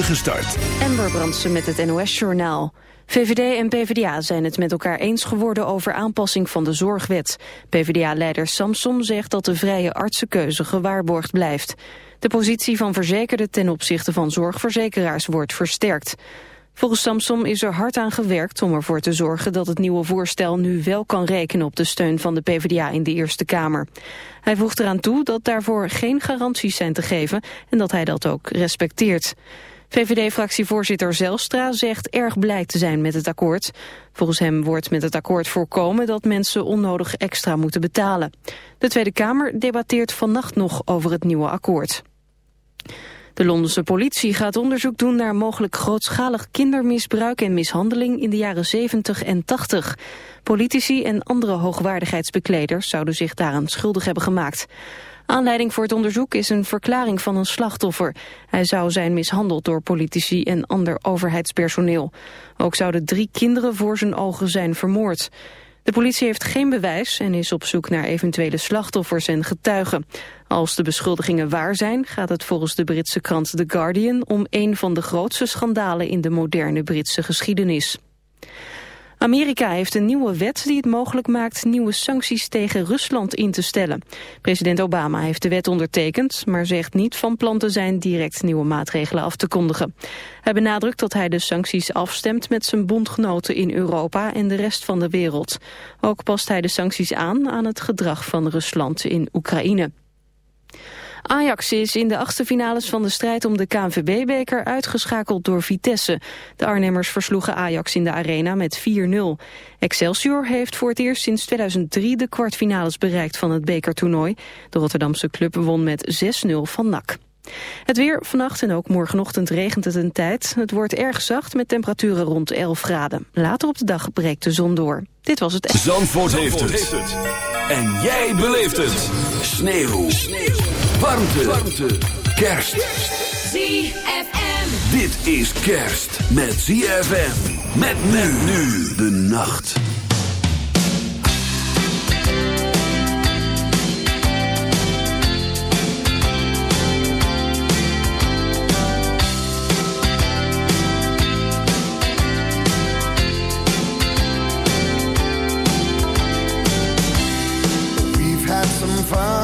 start. Amber Brandsen met het NOS-journaal. VVD en PvdA zijn het met elkaar eens geworden over aanpassing van de zorgwet. PvdA-leider Samson zegt dat de vrije artsenkeuze gewaarborgd blijft. De positie van verzekerden ten opzichte van zorgverzekeraars wordt versterkt. Volgens Samsom is er hard aan gewerkt om ervoor te zorgen dat het nieuwe voorstel nu wel kan rekenen op de steun van de PvdA in de Eerste Kamer. Hij voegt eraan toe dat daarvoor geen garanties zijn te geven en dat hij dat ook respecteert. VVD-fractievoorzitter Zelstra zegt erg blij te zijn met het akkoord. Volgens hem wordt met het akkoord voorkomen dat mensen onnodig extra moeten betalen. De Tweede Kamer debatteert vannacht nog over het nieuwe akkoord. De Londense politie gaat onderzoek doen naar mogelijk grootschalig kindermisbruik en mishandeling in de jaren 70 en 80. Politici en andere hoogwaardigheidsbekleders zouden zich daaraan schuldig hebben gemaakt. Aanleiding voor het onderzoek is een verklaring van een slachtoffer. Hij zou zijn mishandeld door politici en ander overheidspersoneel. Ook zouden drie kinderen voor zijn ogen zijn vermoord. De politie heeft geen bewijs en is op zoek naar eventuele slachtoffers en getuigen. Als de beschuldigingen waar zijn, gaat het volgens de Britse krant The Guardian om een van de grootste schandalen in de moderne Britse geschiedenis. Amerika heeft een nieuwe wet die het mogelijk maakt nieuwe sancties tegen Rusland in te stellen. President Obama heeft de wet ondertekend, maar zegt niet van plan te zijn direct nieuwe maatregelen af te kondigen. Hij benadrukt dat hij de sancties afstemt met zijn bondgenoten in Europa en de rest van de wereld. Ook past hij de sancties aan aan het gedrag van Rusland in Oekraïne. Ajax is in de achtste finales van de strijd om de KNVB-beker uitgeschakeld door Vitesse. De Arnhemmers versloegen Ajax in de arena met 4-0. Excelsior heeft voor het eerst sinds 2003 de kwartfinales bereikt van het bekertoernooi. De Rotterdamse club won met 6-0 van NAC. Het weer vannacht en ook morgenochtend regent het een tijd. Het wordt erg zacht met temperaturen rond 11 graden. Later op de dag breekt de zon door. Dit was het... Zandvoort, heeft, het. En jij beleeft het. Sneeuw. Sneeuw. Warmte. Warmte. Kerst. ZFM. Dit is kerst met ZFM. Met men nu de nacht. We've had some fun.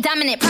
Dominant,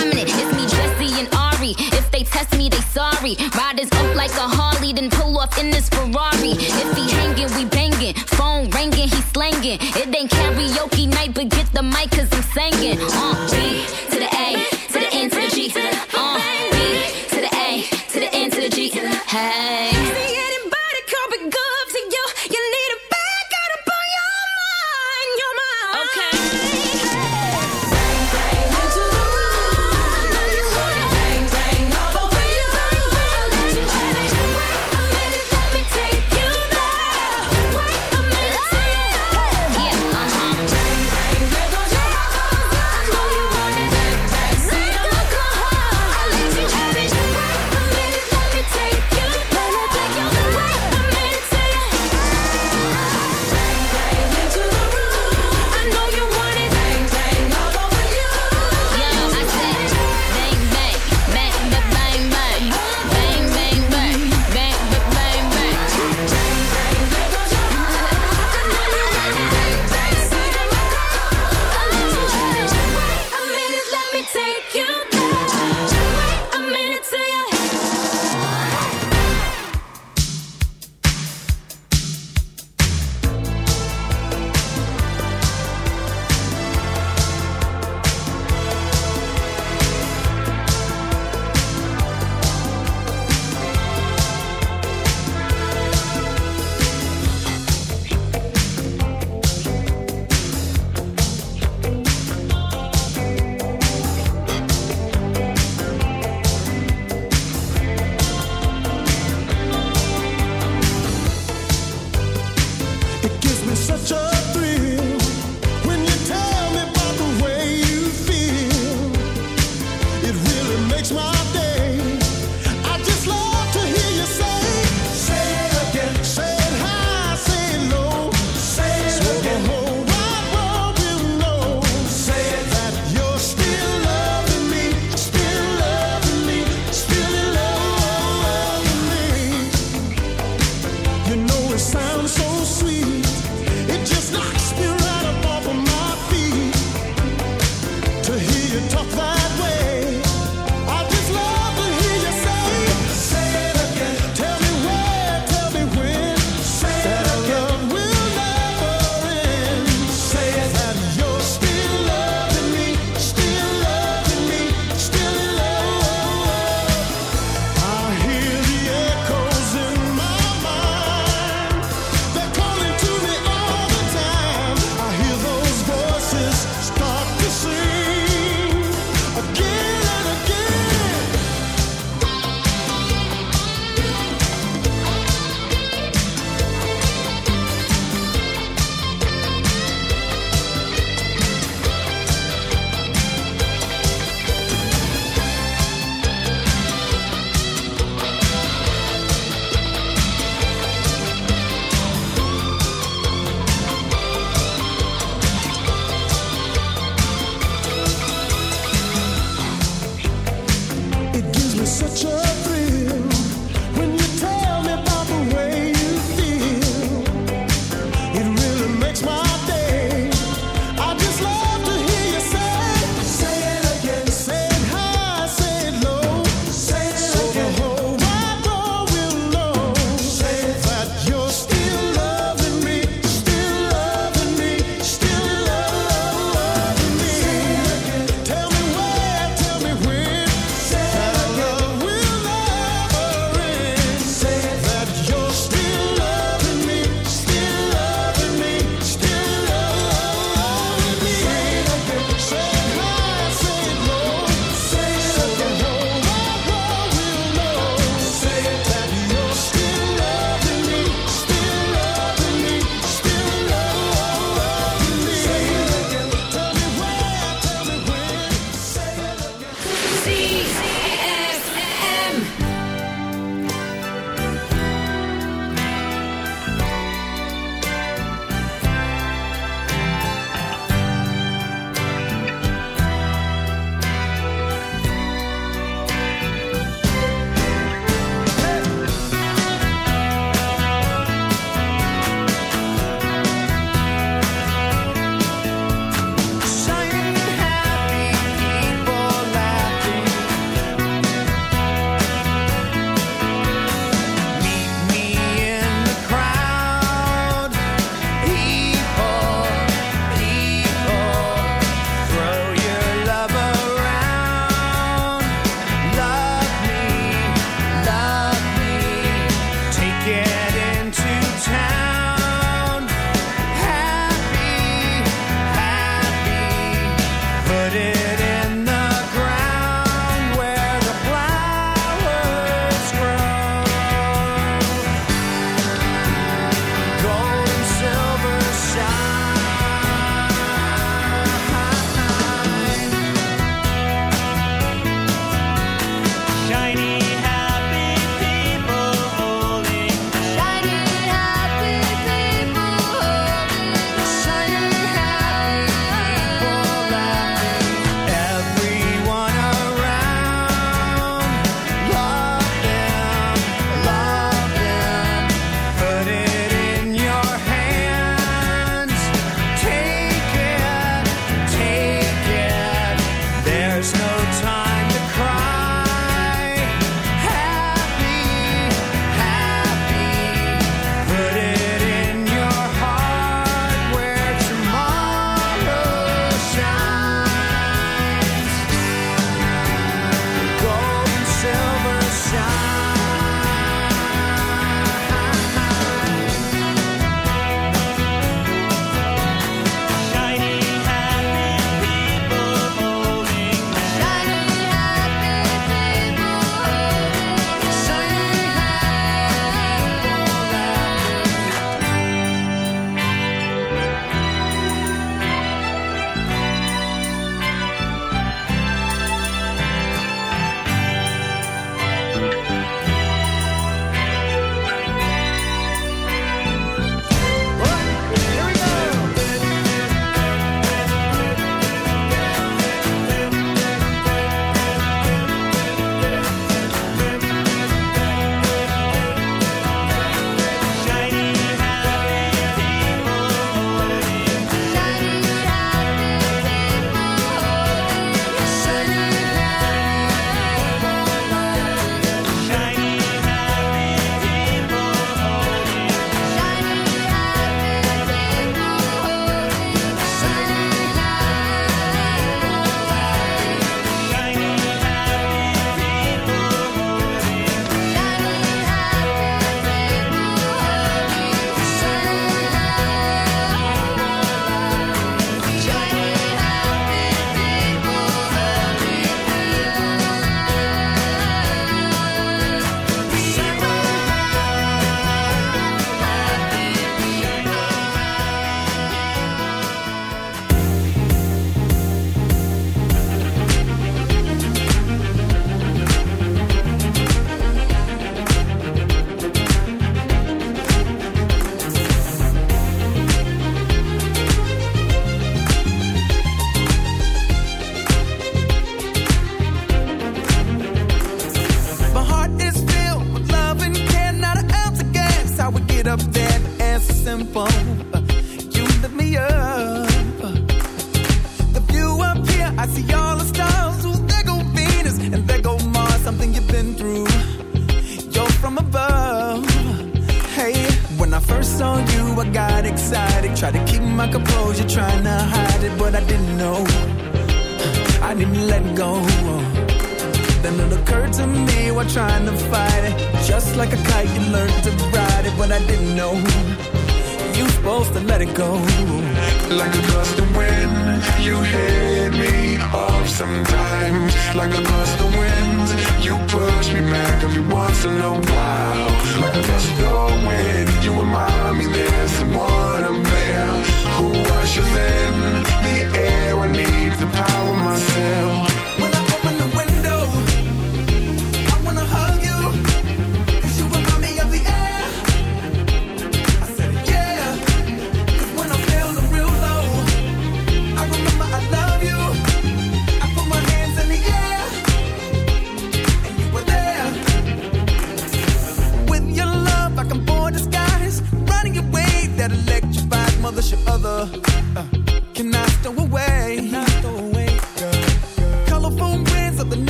mother, she other. Uh.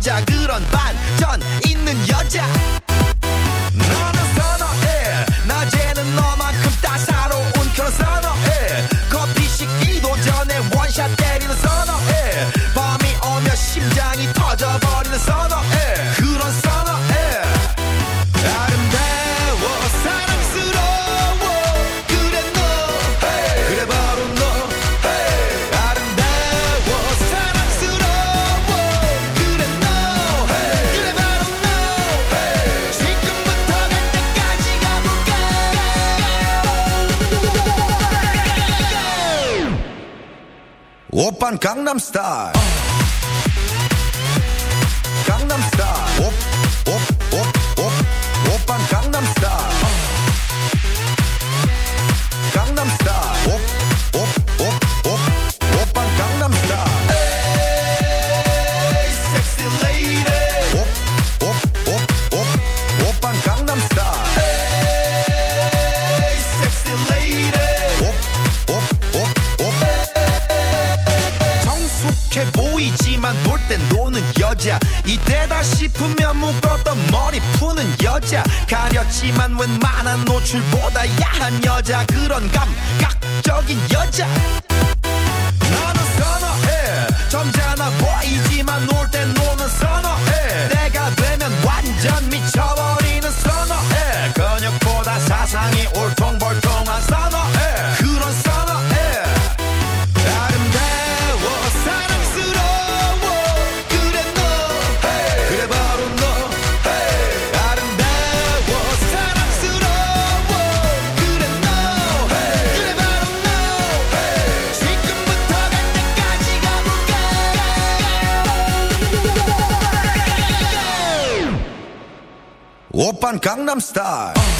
여자 그런 반전 있는 여자. 강남 스타일 여자 그런 감 van Gangnam Style.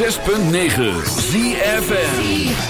106.9 ZFN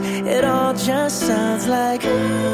It all just sounds like ooh.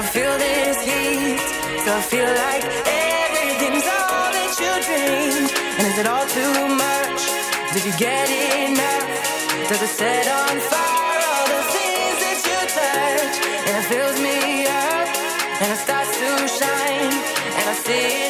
I feel this heat. i feel like everything's all that you dreamed. And is it all too much? Did you get enough? Does it set on fire all the things that you touch? And it fills me up, and it starts to shine, and I see it.